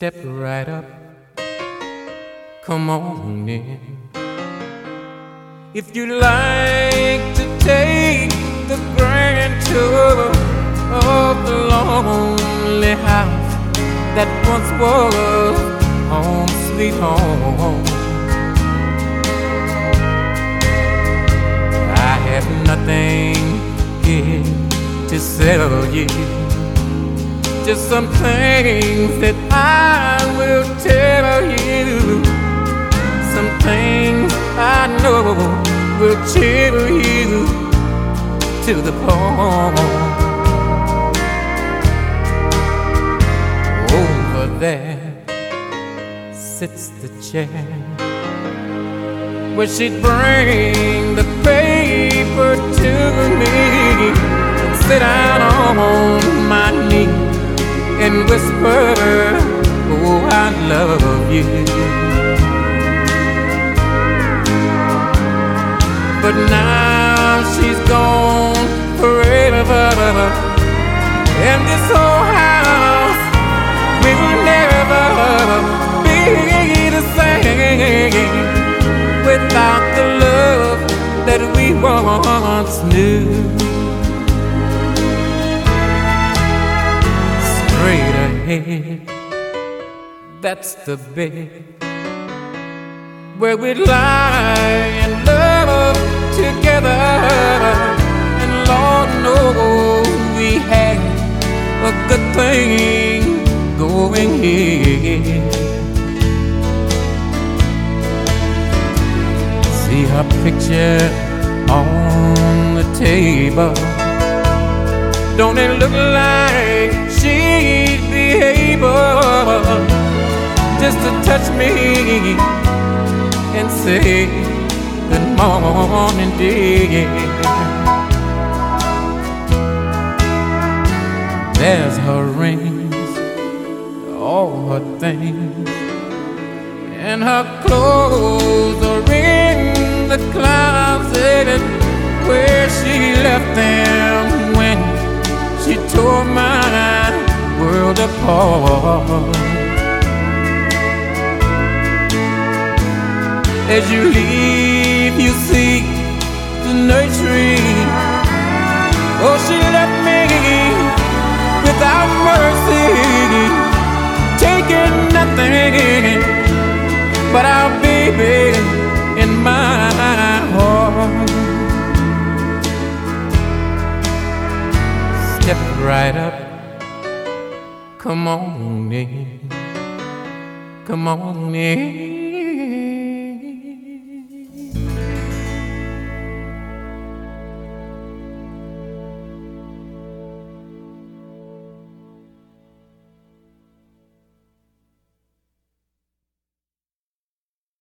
Step right up, come on in. If you like to take the grand tour of the lonely house that once was home sweet home, I have nothing here to sell you just some things that I will tell you. Some things I know will chill you to the bone. Over there sits the chair where she'd bring the paper to me and sit down on and whisper, Oh, I love you. But now she's gone forever, and this whole house will never be the same without the love that we once knew. Ahead. That's the bed where we lie and love together. And Lord knows we had a good thing going here. See her picture on the table. Don't it look like me and say good morning, dear? There's her rings, all her things, and her clothes are in the closet where she left them when she tore my world apart. As you leave, you see the nursery. Oh, she left me without mercy, taking nothing but our baby in my heart. Step right up, come on in, come on in.